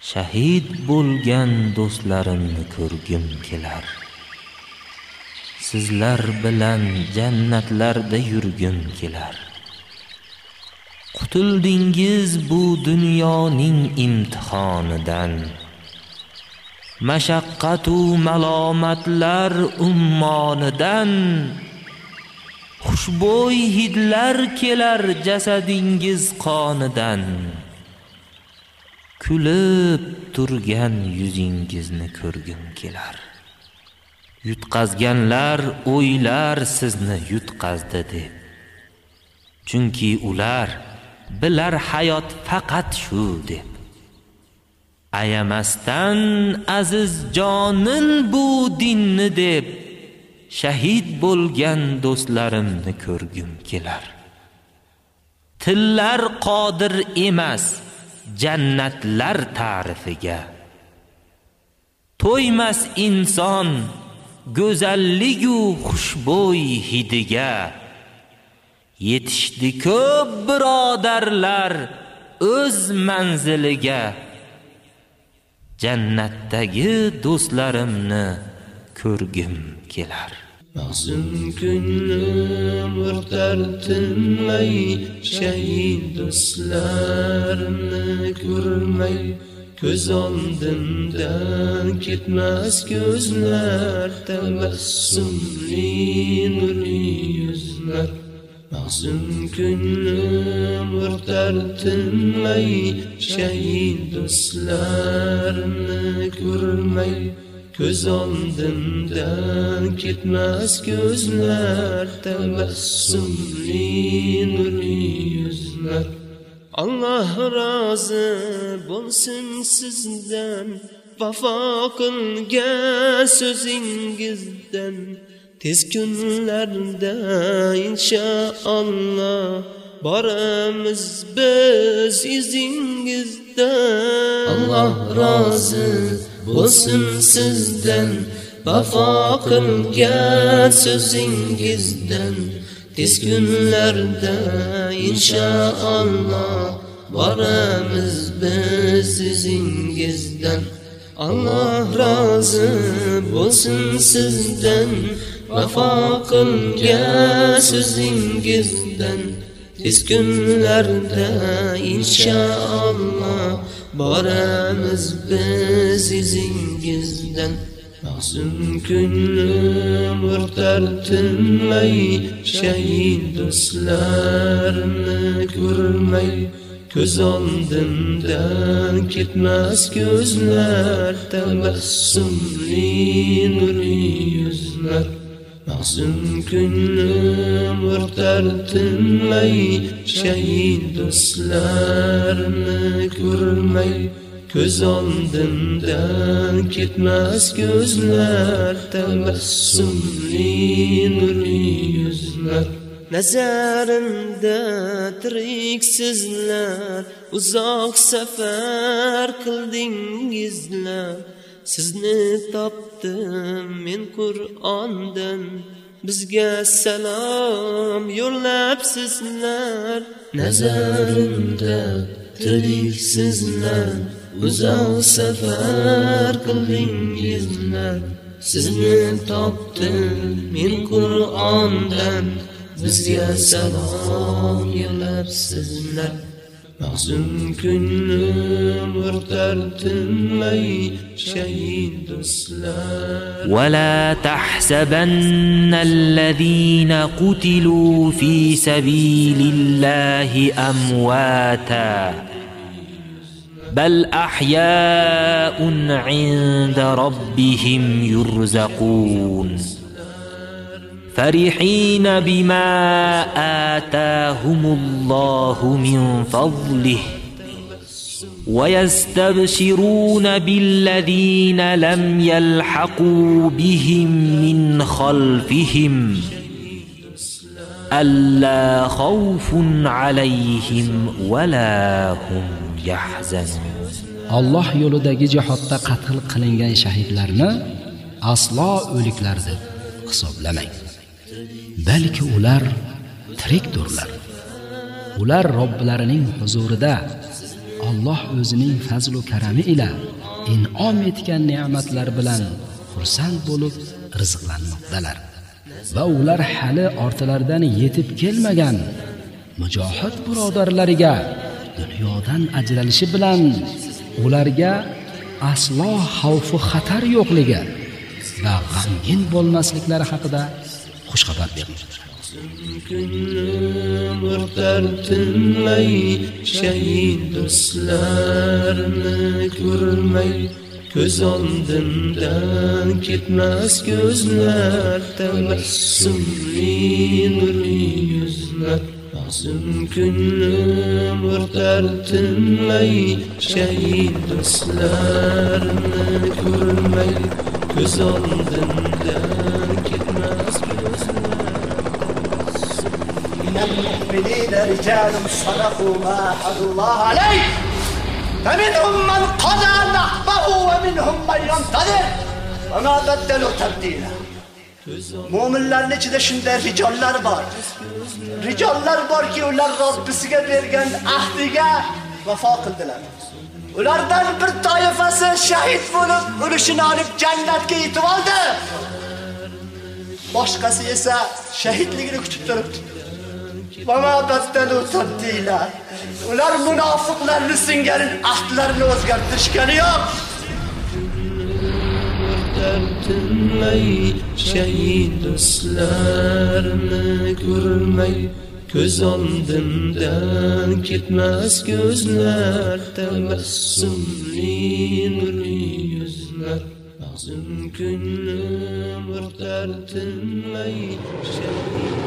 shahid bo'lgan do'stlarimni ko'rgim kelar. Sizlar bilan jannatlarda yurgim kelar. Qutuldingiz bu dunyoning imtihonidan. Mashaqqatu malomatlar ummonidan. Xushbo'y hidlar kelar jasadingiz qonidan. Kulib turgan yuzingizni ko'rgim kelar. Yutqazganlar o'ylar sizni yutqazdi deb. Chunki ular bilar hayot faqat shu deb. Ayamasdan aziz jonin bu dinni deb shahid bo'lgan do'stlarimni ko'rgim kelar. Tillar qodir emas jannatlar ta'rifiga to'ymas inson go'zalligu xushbo'y hidiga. Yetishdi ko'p birodarlar o'z manziliga. Jannatdagi do'stlarimni ko'rgim kelar. Nazım günlüm ürtertinmey Şehit üstlerini görmey. Göz oldimden gitmez gözler Tebessümli nurli yüzler. Nazım günlüm ürtertinmey Şehit üstlerini görmey. Göz oldimdan ketmez gözler Tebessümli nurli yüzler Allah razı bo'lsin sizdan Vafo qilgan so'zingizdan Tez kunlarda inshaalloh Boramiz biz izingizdan Allah razı Bulsun sizden Vafa kılgen sözingizden Tez günlerde inşallah Varamiz biz sizingizden Allah razı bulsun sizden Vafa kılgen sözingizden Tez günlerde inşallah Boramız biz izingizden Masum küllü murtar tünmey Şehit dostlarını görmey. Göz oldimden gitmez gözler Tebessümli nuri yüzler. Mahzun ko'nglim o'rtar tinmay shahid do'stlarimni ko'rmay. Ko'z oldimdan ketmas ko'zlar tabassumli nurli yuzlar. Nazarimda tiriksizlar uzoq safar qildingizlar. Sizni topdim men qur'ondan. Bizga salom yo'llabsizlar nazarimda tiriksizlar uzoq safar qildingizlar. Sizni topdim men qur'ondan. Bizga salom yo'llabsizlar ko'nglim o'rtar tinmay shahid do'stlar ولا تحسبن الذين قتلوا في سبيل الله أمواتا بل أحياء عند ربهم يرزقون. فرحين بما آتاهم الله من فضله. ويستبشرون بالذين لم يلحقوا بهم من خلفهم ألا خوف عليهم ولا هم يحزنون. Alloh yo'lidagi jihodda qatl qilingan shahidlarni aslo o'liklar deb hisoblamang. Balki ular tirikdirlar ular robbilarining huzurida Alloh o'zining fazl va karami ila in'om etgan ne'matlar bilan xursand bo'lib rizqlanmoqdalar. Va ular hali ortilaridan yetib kelmagan mujohid birodarlariga dunyodan ajralishi bilan ularga aslo xavfu xatar yo'qligi va g'amgin bo'lmasliklari haqida xush xabar bermoqda murdar tinmay shahid do'stlarni ko'rmay ko'z oldimdan ketmas ko'zlar tabassumli nurli yuzlar Mazlum günlüm örter Şehit dostlarını görmey. Göz aldımdan المؤمنين رجال صدقوا ما عهدوا الله عليه فمنهم من قضى نحبه ومنهم من ينتظر وما بدلوا تبديلا Mo'minlarning ichida shunday rijollar bor. Rijollar borki, ular Robbisiga bergan ahdiga vafo qildilar. Ulardan bir toifasi shahid bo'lib, ulushini olib jannatga yetib oldi. Boshqasi esa shahidligini kutib turibdi. ular munofiqlarni singan ahdlarini o'zgartirishgani yo'q tinmay shahid do'stlarni ko'rmay ko'z oldimdan ketmas ko'zlar tabassumli nurli yuzlar mahzun ko'nglim bir tinmay shahid